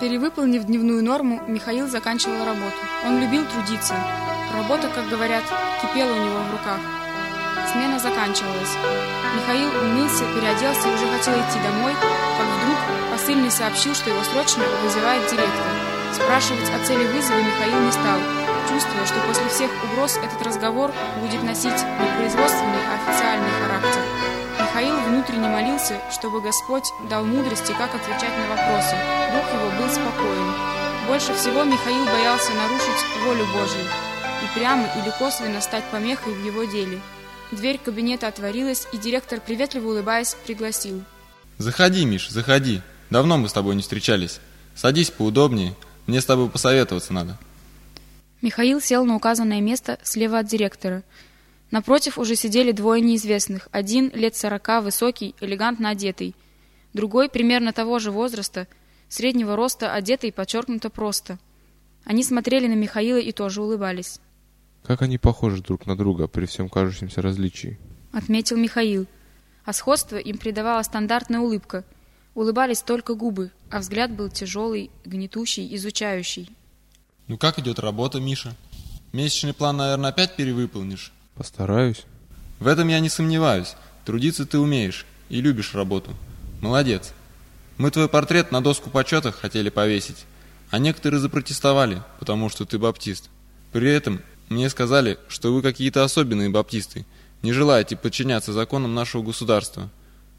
Перевыполнив дневную норму, Михаил заканчивал работу. Он любил трудиться. Работа, как говорят, кипела у него в руках. Смена заканчивалась. Михаил умылся, переоделся и уже хотел идти домой, как вдруг посыльный сообщил, что его срочно вызывает директор. Спрашивать о цели вызова Михаил не стал, чувствуя, что после всех угроз этот разговор будет носить не производственный, а официальный характер. Михаил внутренне молился, чтобы Господь дал мудрости, как отвечать на вопросы. Дух его был спокоен. Больше всего Михаил боялся нарушить волю Божью и прямо или косвенно стать помехой в его деле. Дверь кабинета отворилась, и директор, приветливо улыбаясь, пригласил. «Заходи, Миш, заходи. Давно мы с тобой не встречались. Садись поудобнее, мне с тобой посоветоваться надо». Михаил сел на указанное место слева от директора. Напротив уже сидели двое неизвестных. Один лет сорока, высокий, элегантно одетый. Другой примерно того же возраста, среднего роста, одетый подчеркнуто просто. Они смотрели на Михаила и тоже улыбались. Как они похожи друг на друга при всем кажущемся различии. Отметил Михаил. А сходство им придавала стандартная улыбка. Улыбались только губы, а взгляд был тяжелый, гнетущий, изучающий. Ну как идет работа, Миша? Месячный план, наверное, опять перевыполнишь? Постараюсь. В этом я не сомневаюсь. Трудиться ты умеешь и любишь работу. Молодец. Мы твой портрет на доску почета хотели повесить, а некоторые запротестовали, потому что ты баптист. При этом мне сказали, что вы какие-то особенные баптисты, не желаете подчиняться законам нашего государства.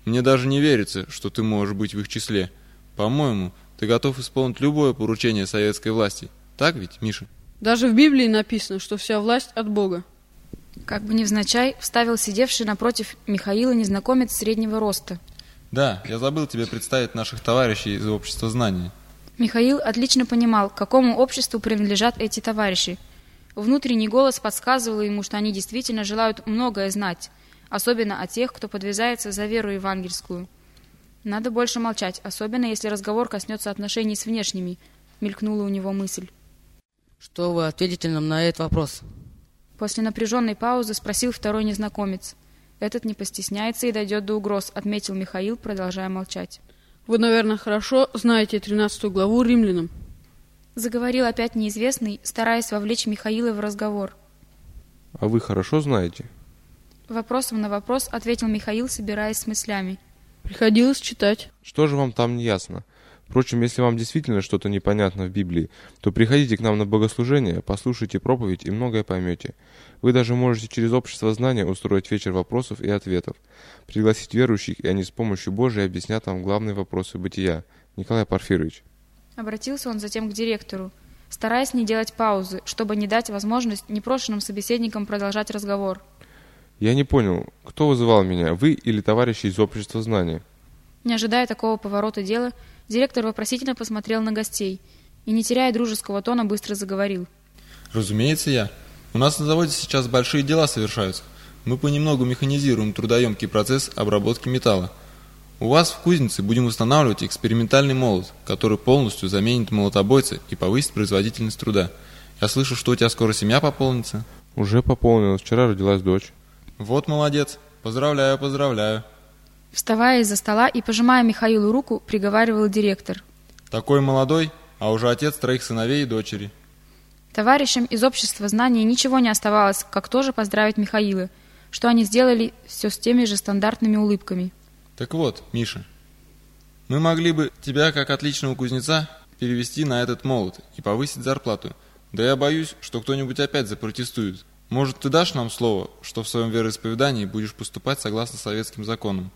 Мне даже не верится, что ты можешь быть в их числе. По-моему, ты готов исполнить любое поручение советской власти. Так ведь, Миша? Даже в Библии написано, что вся власть от Бога. Как бы невзначай, вставил сидевший напротив Михаила незнакомец среднего роста. Да, я забыл тебе представить наших товарищей из общества знания. Михаил отлично понимал, к какому обществу принадлежат эти товарищи – Внутренний голос подсказывал ему, что они действительно желают многое знать, особенно о тех, кто подвязается за веру евангельскую. Надо больше молчать, особенно если разговор коснется отношений с внешними, мелькнула у него мысль. Что вы ответите нам на этот вопрос? После напряженной паузы спросил второй незнакомец. Этот не постесняется и дойдет до угроз, отметил Михаил, продолжая молчать. Вы, наверное, хорошо знаете 13 главу римлянам. Заговорил опять неизвестный, стараясь вовлечь Михаила в разговор. А вы хорошо знаете? Вопросом на вопрос ответил Михаил, собираясь с мыслями. Приходилось читать. Что же вам там не ясно? Впрочем, если вам действительно что-то непонятно в Библии, то приходите к нам на богослужение, послушайте проповедь и многое поймете. Вы даже можете через общество знания устроить вечер вопросов и ответов, пригласить верующих, и они с помощью Божией объяснят вам главные вопросы бытия. Николай Порфирович. Обратился он затем к директору, стараясь не делать паузы, чтобы не дать возможность непрошенным собеседникам продолжать разговор. «Я не понял, кто вызывал меня, вы или товарищи из общества знания?» Не ожидая такого поворота дела, директор вопросительно посмотрел на гостей и, не теряя дружеского тона, быстро заговорил. «Разумеется, я. У нас на заводе сейчас большие дела совершаются. Мы понемногу механизируем трудоемкий процесс обработки металла. У вас в кузнице будем устанавливать экспериментальный молот, который полностью заменит молотобойца и повысит производительность труда. Я слышу, что у тебя скоро семья пополнится. Уже пополнилась. Вчера родилась дочь. Вот молодец. Поздравляю, поздравляю. Вставая из-за стола и пожимая Михаилу руку, приговаривал директор. Такой молодой, а уже отец троих сыновей и дочери. Товарищам из общества знаний ничего не оставалось, как тоже поздравить Михаила, что они сделали все с теми же стандартными улыбками. Так вот, Миша, мы могли бы тебя, как отличного кузнеца, перевести на этот молот и повысить зарплату. Да я боюсь, что кто-нибудь опять запротестует. Может, ты дашь нам слово, что в своем вероисповедании будешь поступать согласно советским законам?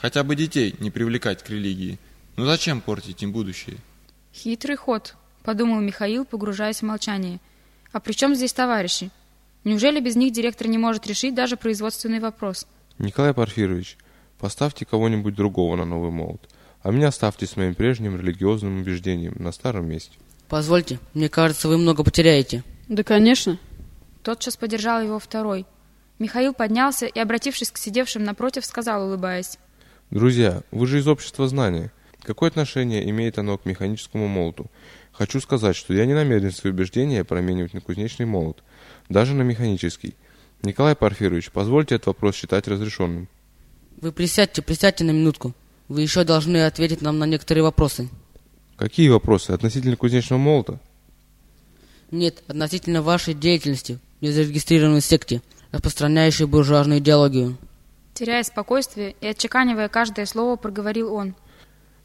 Хотя бы детей не привлекать к религии. Ну зачем портить им будущее? Хитрый ход, подумал Михаил, погружаясь в молчание. А при чем здесь товарищи? Неужели без них директор не может решить даже производственный вопрос? Николай Порфирович, Поставьте кого-нибудь другого на новый молот, а меня оставьте с моим прежним религиозным убеждением на старом месте. Позвольте, мне кажется, вы много потеряете. Да, конечно. Тотчас поддержал его второй. Михаил поднялся и, обратившись к сидевшим напротив, сказал, улыбаясь. Друзья, вы же из общества знания. Какое отношение имеет оно к механическому молоту? Хочу сказать, что я не намерен свои убеждения променивать на кузнечный молот, даже на механический. Николай Порфирович, позвольте этот вопрос считать разрешенным. Вы присядьте, присядьте на минутку. Вы еще должны ответить нам на некоторые вопросы. Какие вопросы? Относительно кузнечного молота? Нет, относительно вашей деятельности незарегистрированной секте, распространяющей буржуазную идеологию. Теряя спокойствие и отчеканивая каждое слово, проговорил он.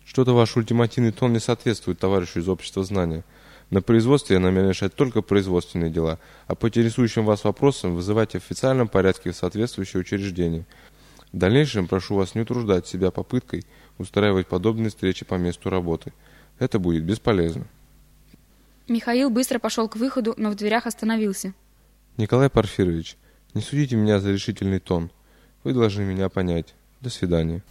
Что-то ваш ультимативный тон не соответствует товарищу из общества знания. На производстве я намерен решать только производственные дела, а по интересующим вас вопросам вызывайте в официальном порядке в соответствующее учреждение. В дальнейшем прошу вас не утруждать себя попыткой устраивать подобные встречи по месту работы. Это будет бесполезно. Михаил быстро пошел к выходу, но в дверях остановился. Николай Порфирович, не судите меня за решительный тон. Вы должны меня понять. До свидания.